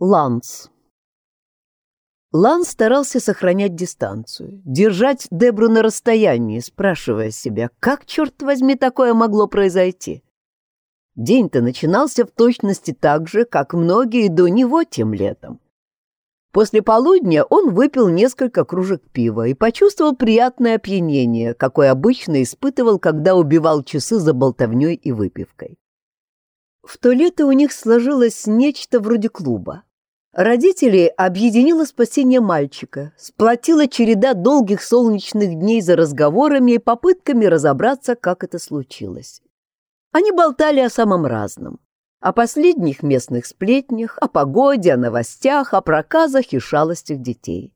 Ланс. Ланс старался сохранять дистанцию, держать Дебру на расстоянии, спрашивая себя, как, черт возьми, такое могло произойти. День-то начинался в точности так же, как многие до него тем летом. После полудня он выпил несколько кружек пива и почувствовал приятное опьянение, какое обычно испытывал, когда убивал часы за болтовней и выпивкой. В то лето у них сложилось нечто вроде клуба. Родителей объединило спасение мальчика, сплотила череда долгих солнечных дней за разговорами и попытками разобраться, как это случилось. Они болтали о самом разном. О последних местных сплетнях, о погоде, о новостях, о проказах и шалостях детей.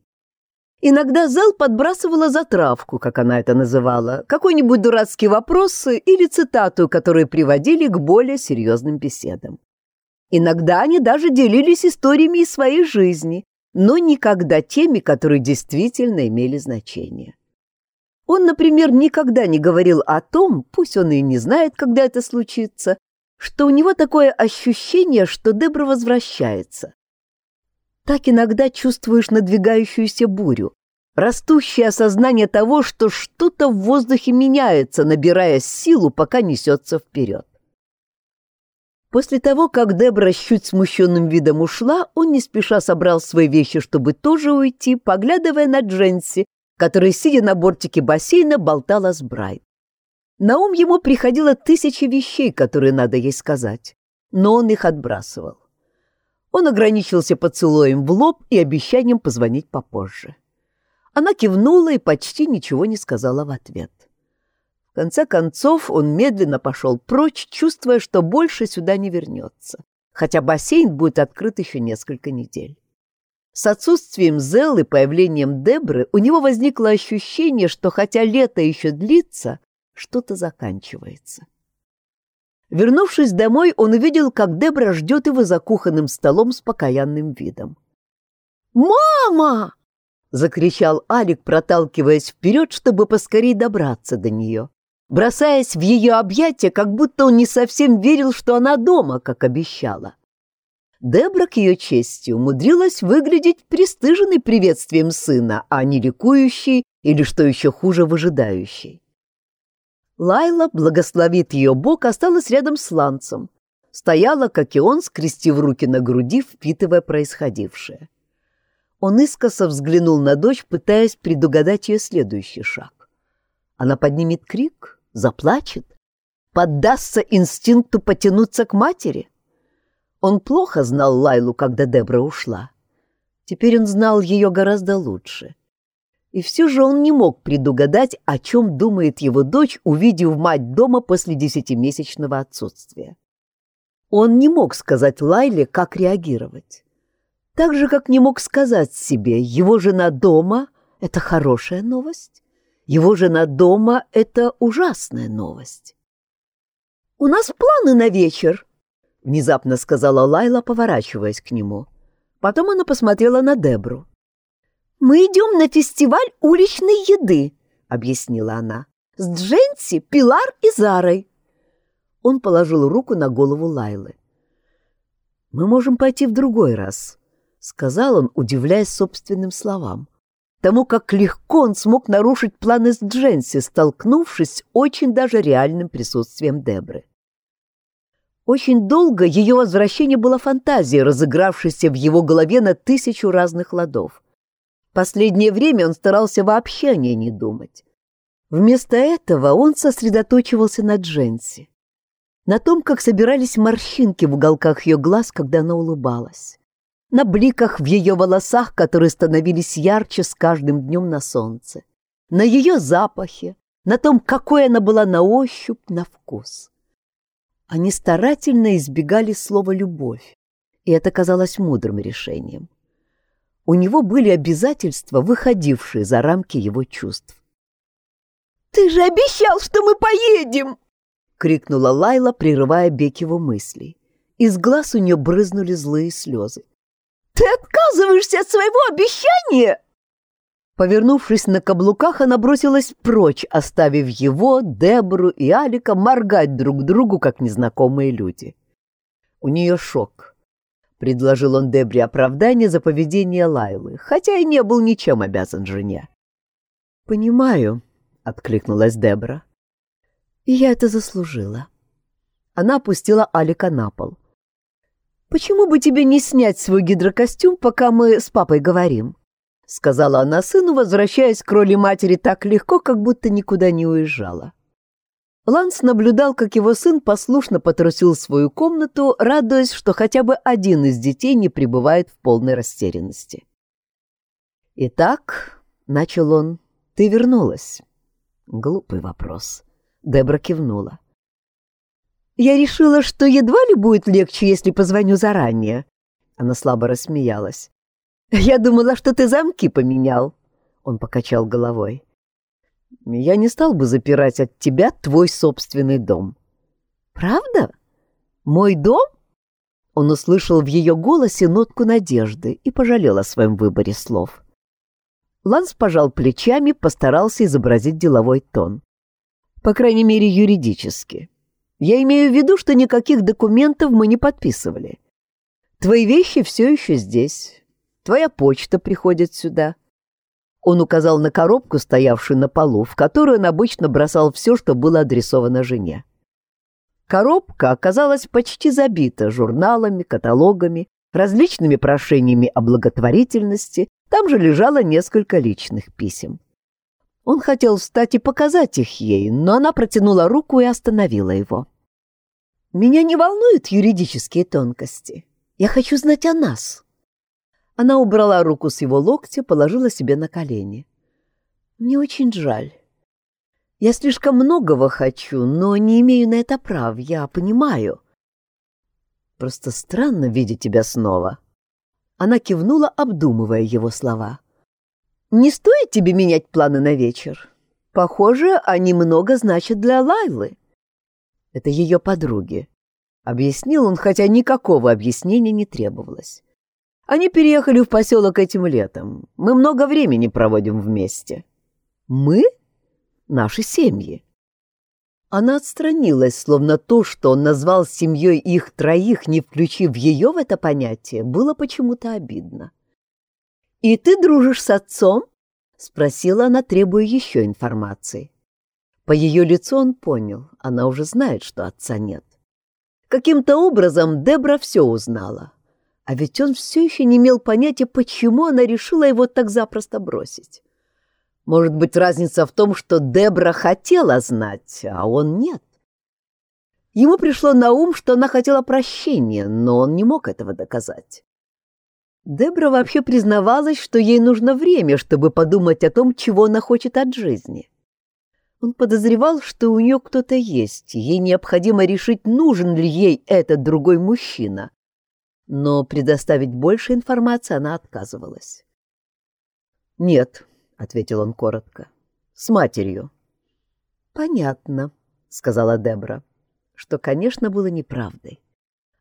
Иногда зал подбрасывала затравку, как она это называла, какой-нибудь дурацкий вопрос или цитату, которые приводили к более серьезным беседам. Иногда они даже делились историями из своей жизни, но никогда теми, которые действительно имели значение. Он, например, никогда не говорил о том, пусть он и не знает, когда это случится, что у него такое ощущение, что Дебра возвращается. Так иногда чувствуешь надвигающуюся бурю, растущее осознание того, что что-то в воздухе меняется, набирая силу, пока несется вперед. После того, как Дебра с чуть смущенным видом ушла, он не спеша собрал свои вещи, чтобы тоже уйти, поглядывая на Дженси, которая, сидя на бортике бассейна, болтала с Брайт. На ум ему приходило тысячи вещей, которые надо ей сказать, но он их отбрасывал. Он ограничился поцелуем в лоб и обещанием позвонить попозже. Она кивнула и почти ничего не сказала в ответ. В конце концов он медленно пошел прочь, чувствуя, что больше сюда не вернется, хотя бассейн будет открыт еще несколько недель. С отсутствием Зел и появлением Дебры у него возникло ощущение, что хотя лето еще длится, что-то заканчивается. Вернувшись домой, он увидел, как Дебра ждет его за кухонным столом с покаянным видом. «Мама!» — закричал Алик, проталкиваясь вперед, чтобы поскорей добраться до нее бросаясь в ее объятия, как будто он не совсем верил, что она дома, как обещала. Дебра, к ее чести, умудрилась выглядеть пристыженной приветствием сына, а не ликующей или, что еще хуже, выжидающей. Лайла, благословит ее бог, осталась рядом с Ланцем. Стояла, как и он, скрестив руки на груди, впитывая происходившее. Он искоса взглянул на дочь, пытаясь предугадать ее следующий шаг. Она поднимет крик, Заплачет? Поддастся инстинкту потянуться к матери? Он плохо знал Лайлу, когда Дебра ушла. Теперь он знал ее гораздо лучше. И все же он не мог предугадать, о чем думает его дочь, увидев мать дома после десятимесячного отсутствия. Он не мог сказать Лайле, как реагировать. Так же, как не мог сказать себе, его жена дома — это хорошая новость, его жена дома — это ужасная новость. «У нас планы на вечер», — внезапно сказала Лайла, поворачиваясь к нему. Потом она посмотрела на Дебру. «Мы идем на фестиваль уличной еды», — объяснила она, — «с Дженси, Пилар и Зарой». Он положил руку на голову Лайлы. «Мы можем пойти в другой раз», — сказал он, удивляясь собственным словам тому, как легко он смог нарушить планы с Дженси, столкнувшись с очень даже реальным присутствием Дебры. Очень долго ее возвращение было фантазией, разыгравшейся в его голове на тысячу разных ладов. Последнее время он старался вообще о ней не думать. Вместо этого он сосредоточивался на Дженси, на том, как собирались морщинки в уголках ее глаз, когда она улыбалась на бликах в ее волосах, которые становились ярче с каждым днем на солнце, на ее запахе, на том, какой она была на ощупь, на вкус. Они старательно избегали слова «любовь», и это казалось мудрым решением. У него были обязательства, выходившие за рамки его чувств. «Ты же обещал, что мы поедем!» — крикнула Лайла, прерывая бег его мыслей. Из глаз у нее брызнули злые слезы. Ты отказываешься от своего обещания?» Повернувшись на каблуках, она бросилась прочь, оставив его, Дебру и Алика моргать друг другу, как незнакомые люди. У нее шок. предложил он Дебри оправдание за поведение Лайлы, хотя и не был ничем обязан жене. «Понимаю», — откликнулась Дебра. «И я это заслужила». Она опустила Алика на пол. «Почему бы тебе не снять свой гидрокостюм, пока мы с папой говорим?» — сказала она сыну, возвращаясь к роли матери так легко, как будто никуда не уезжала. Ланс наблюдал, как его сын послушно потрусил свою комнату, радуясь, что хотя бы один из детей не пребывает в полной растерянности. «Итак», — начал он, — «ты вернулась». Глупый вопрос. Дебра кивнула. Я решила, что едва ли будет легче, если позвоню заранее. Она слабо рассмеялась. Я думала, что ты замки поменял. Он покачал головой. Я не стал бы запирать от тебя твой собственный дом. Правда? Мой дом? Он услышал в ее голосе нотку надежды и пожалел о своем выборе слов. Ланс пожал плечами, постарался изобразить деловой тон. По крайней мере, юридически. Я имею в виду, что никаких документов мы не подписывали. Твои вещи все еще здесь. Твоя почта приходит сюда. Он указал на коробку, стоявшую на полу, в которую он обычно бросал все, что было адресовано жене. Коробка оказалась почти забита журналами, каталогами, различными прошениями о благотворительности, там же лежало несколько личных писем. Он хотел встать и показать их ей, но она протянула руку и остановила его. Меня не волнуют юридические тонкости. Я хочу знать о нас. Она убрала руку с его локтя, положила себе на колени. Мне очень жаль. Я слишком многого хочу, но не имею на это прав, я понимаю. Просто странно видеть тебя снова. Она кивнула, обдумывая его слова. Не стоит тебе менять планы на вечер. Похоже, они много значат для Лайлы. Это ее подруги. Объяснил он, хотя никакого объяснения не требовалось. Они переехали в поселок этим летом. Мы много времени проводим вместе. Мы? Наши семьи. Она отстранилась, словно то, что он назвал семьей их троих, не включив ее в это понятие, было почему-то обидно. «И ты дружишь с отцом?» — спросила она, требуя еще информации. По ее лицу он понял, она уже знает, что отца нет. Каким-то образом Дебра все узнала. А ведь он все еще не имел понятия, почему она решила его так запросто бросить. Может быть, разница в том, что Дебра хотела знать, а он нет. Ему пришло на ум, что она хотела прощения, но он не мог этого доказать. Дебра вообще признавалась, что ей нужно время, чтобы подумать о том, чего она хочет от жизни. Он подозревал, что у нее кто-то есть, ей необходимо решить, нужен ли ей этот другой мужчина. Но предоставить больше информации она отказывалась. «Нет», — ответил он коротко, — «с матерью». «Понятно», — сказала Дебра, что, конечно, было неправдой.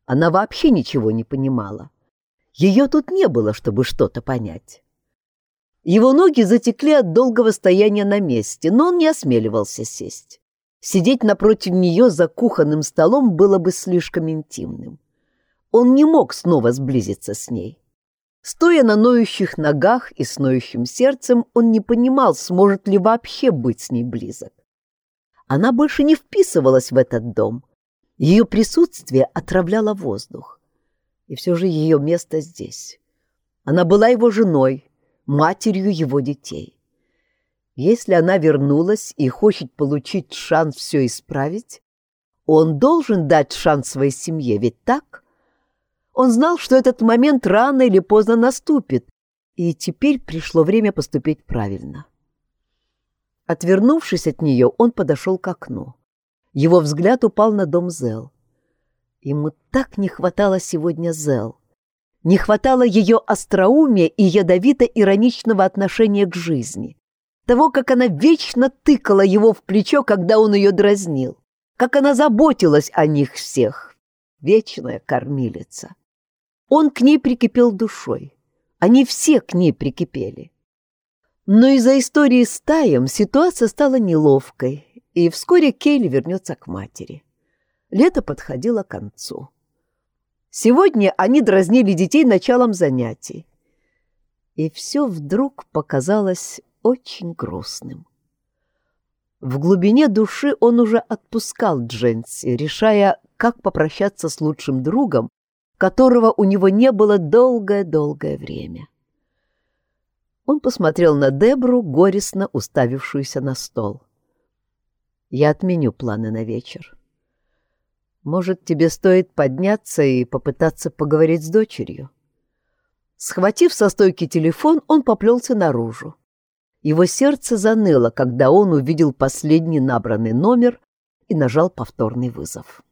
Она вообще ничего не понимала. Ее тут не было, чтобы что-то понять. Его ноги затекли от долгого стояния на месте, но он не осмеливался сесть. Сидеть напротив нее за кухонным столом было бы слишком интимным. Он не мог снова сблизиться с ней. Стоя на ноющих ногах и с ноющим сердцем, он не понимал, сможет ли вообще быть с ней близок. Она больше не вписывалась в этот дом. Ее присутствие отравляло воздух. И все же ее место здесь. Она была его женой, матерью его детей. Если она вернулась и хочет получить шанс все исправить, он должен дать шанс своей семье, ведь так? Он знал, что этот момент рано или поздно наступит, и теперь пришло время поступить правильно. Отвернувшись от нее, он подошел к окну. Его взгляд упал на дом Зел. Ему так не хватало сегодня Зел. Не хватало ее остроумия и ядовито-ироничного отношения к жизни. Того, как она вечно тыкала его в плечо, когда он ее дразнил. Как она заботилась о них всех. Вечная кормилица. Он к ней прикипел душой. Они все к ней прикипели. Но из-за истории с Таем ситуация стала неловкой, и вскоре Кейли вернется к матери. Лето подходило к концу. Сегодня они дразнили детей началом занятий. И все вдруг показалось очень грустным. В глубине души он уже отпускал Дженси, решая, как попрощаться с лучшим другом, которого у него не было долгое-долгое время. Он посмотрел на Дебру, горестно уставившуюся на стол. «Я отменю планы на вечер. Может, тебе стоит подняться и попытаться поговорить с дочерью?» Схватив со стойки телефон, он поплелся наружу. Его сердце заныло, когда он увидел последний набранный номер и нажал повторный вызов.